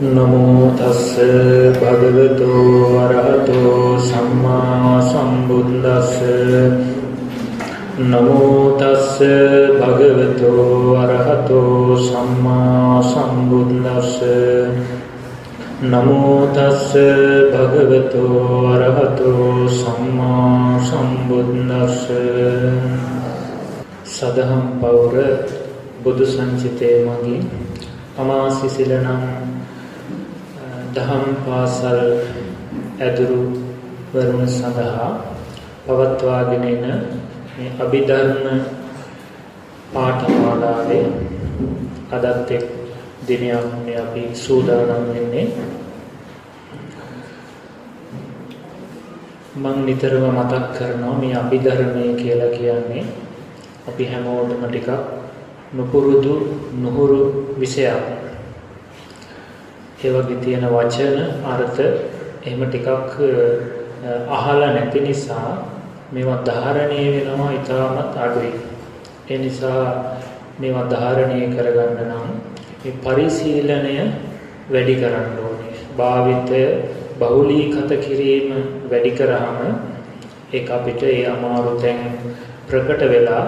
නමෝ තස්ස භගවතු අරහතෝ සම්මා සම්බුද්දස්ස නමෝ තස්ස භගවතු අරහතෝ සම්මා සම්බුද්දස්ස නමෝ තස්ස භගවතු අරහතෝ සම්මා සම්බුද්දස්ස සදහම් පෞර බුදු සංචිතේ මගින් අමාසිසිල නම් දහම් පාසල් ඇදුරු වරුණ සඳහා පවත්වාගෙන එන මේ අභිධර්ම පාඨමාලාවේ අදත් එක් දිනයක් මේ අපි සූදානම් වෙන්නේ මම නිතරම මතක් කරනවා මේ අභිධර්මය කියලා කියන්නේ අපි හැමෝටම ටිකක් නුපුරුදු නුහුරු විෂයක්. ඒ වගේ තියෙන වචන අර්ථ එහෙම ටිකක් අහලා නැති නිසා මේවා ධාරණය වෙනවා ඉතාමත් අඩුයි. ඒ නිසා මේවා ධාරණය කරගන්න නම් මේ පරිශීලනය වැඩි කරන්න ඕනේ. භාවිතය බහුලීගත කිරීම වැඩි කරාම ඒක අපිට ඒ අමාරු තැන් ප්‍රකට වෙලා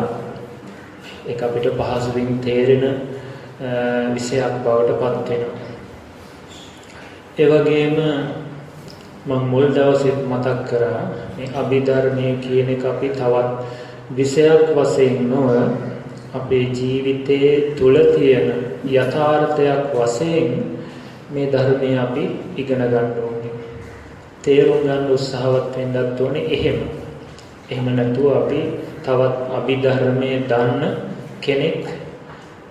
ඒක අපිට පහසුවෙන් තේරෙන විෂයක් බවට පත් වෙනවා. ඒ වගේම මම මුල් දවසේ මතක් කරා මේ අභිධර්මයේ කියන එක අපි තවත් විෂයක් වශයෙන් නොව අපේ ජීවිතයේ තුල තියෙන යථාර්ථයක් වශයෙන් මේ ධර්මයේ අපි ඉගෙන ගන්න ඕනේ. තේරුම් ගන්න උත්සාහවත් වෙන්නත් ඕනේ එහෙම. එහෙම නැතුව අපි තවත් අභිධර්මයේ දන්න කෙනෙක්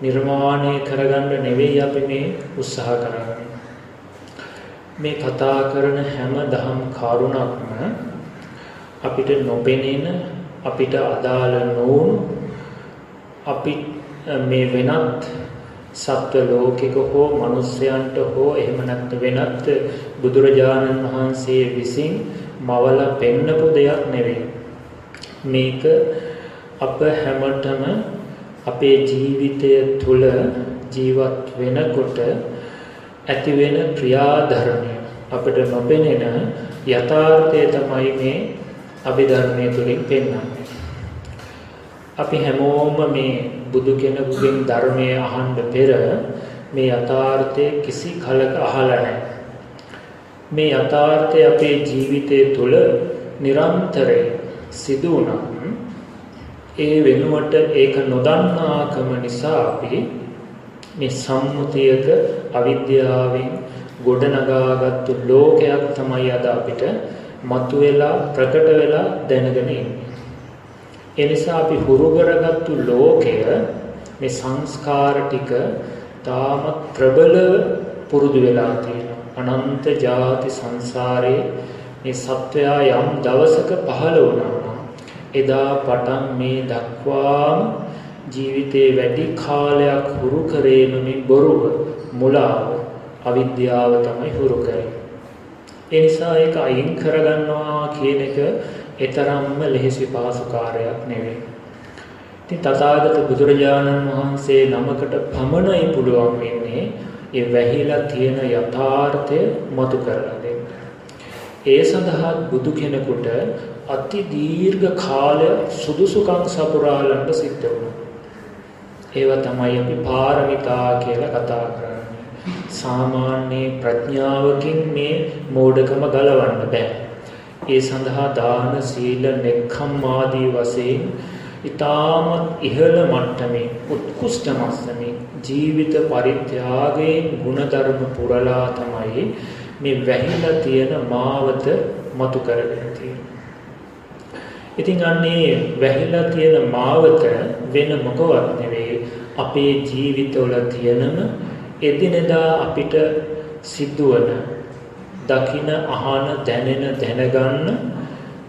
නිර්මාණය කරගන්න නෙවෙයි අපි මේ උත්සාහ කරන්නේ. මේ කතා කරන හැම දහම් කරුණක්ම අපිට නොපෙනෙන අපිට අදාළ නොවුණු අපි මේ වෙනත් සත්ව ලෝකික හෝ මිනිස්යන්ට හෝ එහෙම නැත්නම් වෙනත් බුදුරජාණන් වහන්සේ විසින් මවලා පෙන්නපු දෙයක් නෙවෙයි. මේක අප හැමතෙම අපේ ජීවිතය තුළ ජීවත් වෙනකොට ඇති වෙන ක්‍රියාධර්මය අපිට නොපෙනෙන යථාර්ථය තමයි මේ අභිධර්මයේ තුලින් පෙන්වන්නේ. අපි හැමෝම මේ බුදු කෙනෙකුගෙන් ධර්මයේ අහන්න පෙර මේ යථාර්ථය කිසි කලක අහලා නැහැ. මේ යථාර්ථය අපේ ජීවිතය තුළ නිරන්තරයෙන් සිදු වුණා. ඒ වෙනුවට ඒක නොදන්නාකම නිසා අපි මේ සම්මුතියක අවිද්‍යාවෙන් ගොඩනගාගත්තු ලෝකයක් තමයි අද අපිට මතුවෙලා ප්‍රකට වෙලා දැනගෙන ඉන්නේ. ඒ නිසා අපි හුරු කරගත්තු ලෝකය මේ සංස්කාර ටික තාමත් ප්‍රබලව පුරුදු වෙලා තියෙනවා. අනන්ත ජාති සංසාරේ මේ සත්වයා යම් දවසක පහළ වුණා එදා පටන් මේ දක්වාම ජීවිතේ වැඩි කාලයක් හුරු කරේම මේ බොරුව මුලාව අවිද්‍යාව තමයි හුරු කරන්නේ. ඒ නිසා ඒක අයින් කරගන්නවා කියන එක ඊතරම්ම ලෙහෙසි පහසු කාර්යයක් නෙවෙයි. ඉතින් තථාගත බුදුරජාණන් වහන්සේ නමකට පමණයි පුළුවන් වෙන්නේ ඒ වැහිලා තියෙන යථාර්ථය මතු කරලා දෙන්න. ඒ සඳහා බුදු කෙනෙකුට අති දීර්ඝ කාලය සුදුසුකම් සපුරාලන්න සිද්ධ වුණා. ඒවා තමයි අපි පාරමිතා කියලා කතා කරන්නේ. සාමාන්‍ය ප්‍රඥාවකින් මේ මෝඩකම ගලවන්න බෑ. ඒ සඳහා දාන සීල නෙක්ඛම් ආදී වශයෙන් ඊටමත් ඉහළ මට්ටමේ උත්කෘෂ්ඨ මස්සමේ ජීවිත පරිත්‍යාගයෙන් ಗುಣධර්ම පුරලා තමයි මේ වැහිලා තියෙන මාවත මතු කරගෙන තියෙන්නේ. ඉතින් අන්නේ වැහිලා තියෙන මාවත වෙන මොකවත් නෙවෙයි අපේ ජීවිතවල තියෙනම එදිනෙදා අපිට සිදුවන දකින අහන දැනෙන දැනගන්න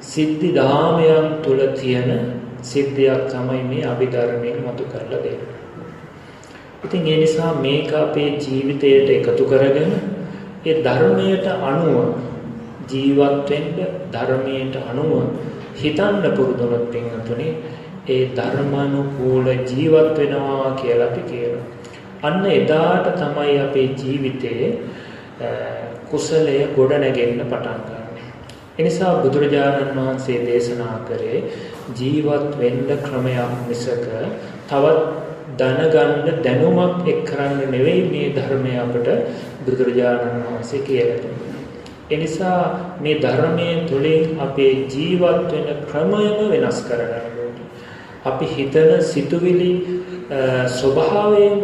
සිද්ධි දාමයන් තුල තියෙන සිද්ධියක් තමයි මේ අභිධර්මයෙන් මතු කරලා දෙන්නේ. ඉතින් ඒ නිසා මේක අපේ ජීවිතයට එකතු කරගෙන ඒ ධර්මයට අනුව ජීවත් වෙන්න ධර්මයට අනුව හිතන්න පුරුදුනොත් පින්තුනේ ඒ ධර්මානුකූල ජීවත් වෙනවා කියලා අපි කියනවා. අන්න එදාට තමයි අපේ ජීවිතයේ කුසලය ගොඩ නැගෙන්න පටන් ගන්නවා. එනිසා බුදුරජාණන් වහන්සේ දේශනා කරේ ජීවත් වෙන්න ක්‍රමයක් මිසක තවත් දැනගන්න දැනුමක් එක් කරන්න නෙවෙයි මේ ධර්මය අපට බුදුරජාණන් වහන්සේ කියලා දුන්නේ. එනිසා මේ ධර්මයේ තුලින් අපේ ජීවත් වෙන ක්‍රමයම වෙනස් කරගන්න අපි හිතන සිතුවිලි ස්වභාවයෙන්ම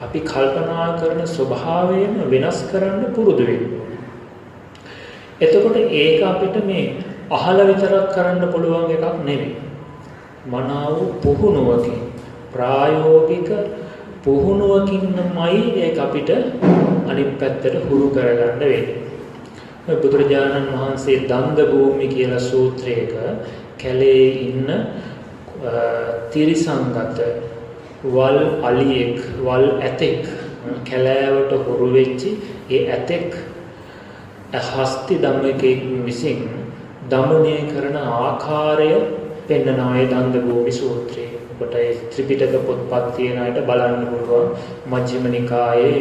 අපි කල්පනා කරන ස්වභාවයෙන්ම වෙනස් කරන්න පුරුදු වෙන්න එතකොට ඒක අපිට මේ අහලා විතරක් කරන්න පුළුවන් එකක් නෙවෙයි. මනාව පුහුණුවකින් ප්‍රායෝගික පුහුණුවකින්මයි ඒක අපිට අනිත් පැත්තට හුරු කරගන්න වෙන්නේ. බුදුරජාණන් වහන්සේ දන්ද භූමි කියලා සූත්‍රයක කැලේ ඉන්න තිරිසංගත වල් අලියෙක් වල් ඇතෙක් කැලෑවට හුරු වෙච්චි ඒ ඇතෙක් හස්ති ධම්මකෙක් විසින් දමනය කරන ආකාරය පෙන්වන ආය දන්ද භූමි සූත්‍රයේ. ඔබට ඒ ත්‍රිපිටක පොත්පත් තියෙන අයට බලන්න පුළුවන් මජ්ක්‍ධිම නිකායේ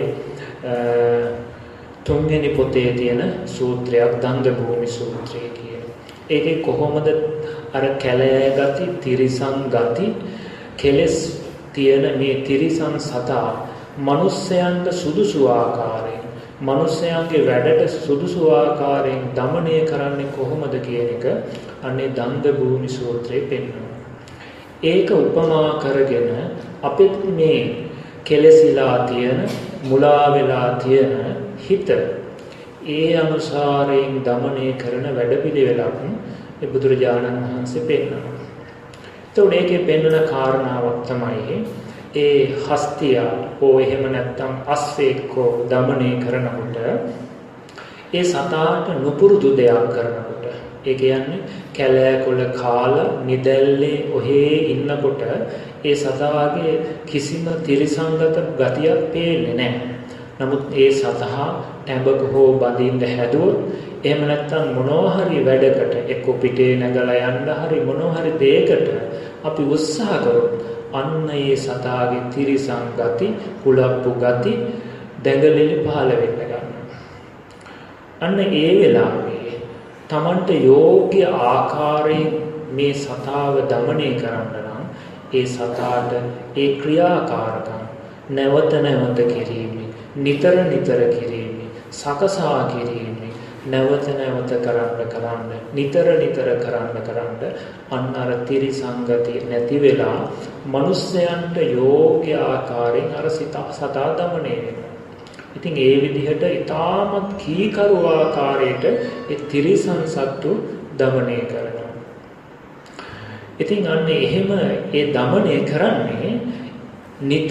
තුන්වෙනි පොතේ තියෙන සූත්‍රයක් දන්ද භූමි සූත්‍රය කියන. ඒකේ කොහොමද අර කැලය ගති, තිරිසන් ගති, කෙලස් තියෙන මේ තිරිසන් සතා මිනිස්යන්ට සුදුසු ආකාරයෙන්, මිනිස්යන්ගේ වැඩට සුදුසු ආකාරයෙන් দমনය කරන්නේ කොහොමද කියන එක අනේ දන්ද භූමි සූත්‍රයේ පෙන්වනවා. ඒක උපමා කරගෙන අපිට මේ කෙලෙසිලා තියෙන මුලා වෙලා තියෙන හිත ඒ අනුසාරයෙන් দমনය කරන වැඩපිළිවෙලක් මේ බුදුරජාණන් වහන්සේ පෙන්වනවා. එතකොට ඒකේ පෙන්වන කාරණාවක් තමයි ඒ හස්තිය හෝ එහෙම නැත්නම් අස්වේක්කෝ দমনය කරනකොට ඒ සතාට නුපුරුදු දෙයක් කරනකොට ඒ කියන්නේ කැලෑකොළ කාලා නිදැල්ලේ ඔහේ ඉන්නකොට ඒ සතාගේ කිසිම තිරිසංගත ගතියක් පේන්නේ නැහැ. නමුත් ඒ සතහා ටැඹක හෝ බඳින්න හැදුවොත් එහෙම නැත්නම් මොනවා හරි වැඩකට එක්ක පිටේ නැගලා යන්න හරි මොනවා හරි දෙයකට අපි උත්සාහ කරොත් අන්න ඒ සතාගේ තිරිසන් ගති, කුලප්පු ගති දැඟලෙලි පහළ වෙන්න ගන්නවා. අන්න ඒ වෙලාවේ Tamanට යෝග්‍ය ආකාරයෙන් මේ සතාව দমনය කරන්න නම් ඒ සතාට ඒ ක්‍රියාකාරකම් නැවත නැවත කිරීමේ නිතර නිතර කිරීමේ සකසා කිරීමේ නැවත නැවත කරන්න කරන්න නිතර නිතර කරන්න කරන්න අන්න අර තිරිසංගතිය නැති වෙලා මිනිස්යන්ට යෝග්‍ය ආකාරයෙන් අර සතා দমনය වෙනවා. ඉතින් ඒ විදිහට ඊටමත් කීකරු ආකාරයට ඒ ත්‍රිසං සත්තු දමණය කරනවා. ඉතින් අන්න එහෙම ඒ දමණය කරන්නේ නිත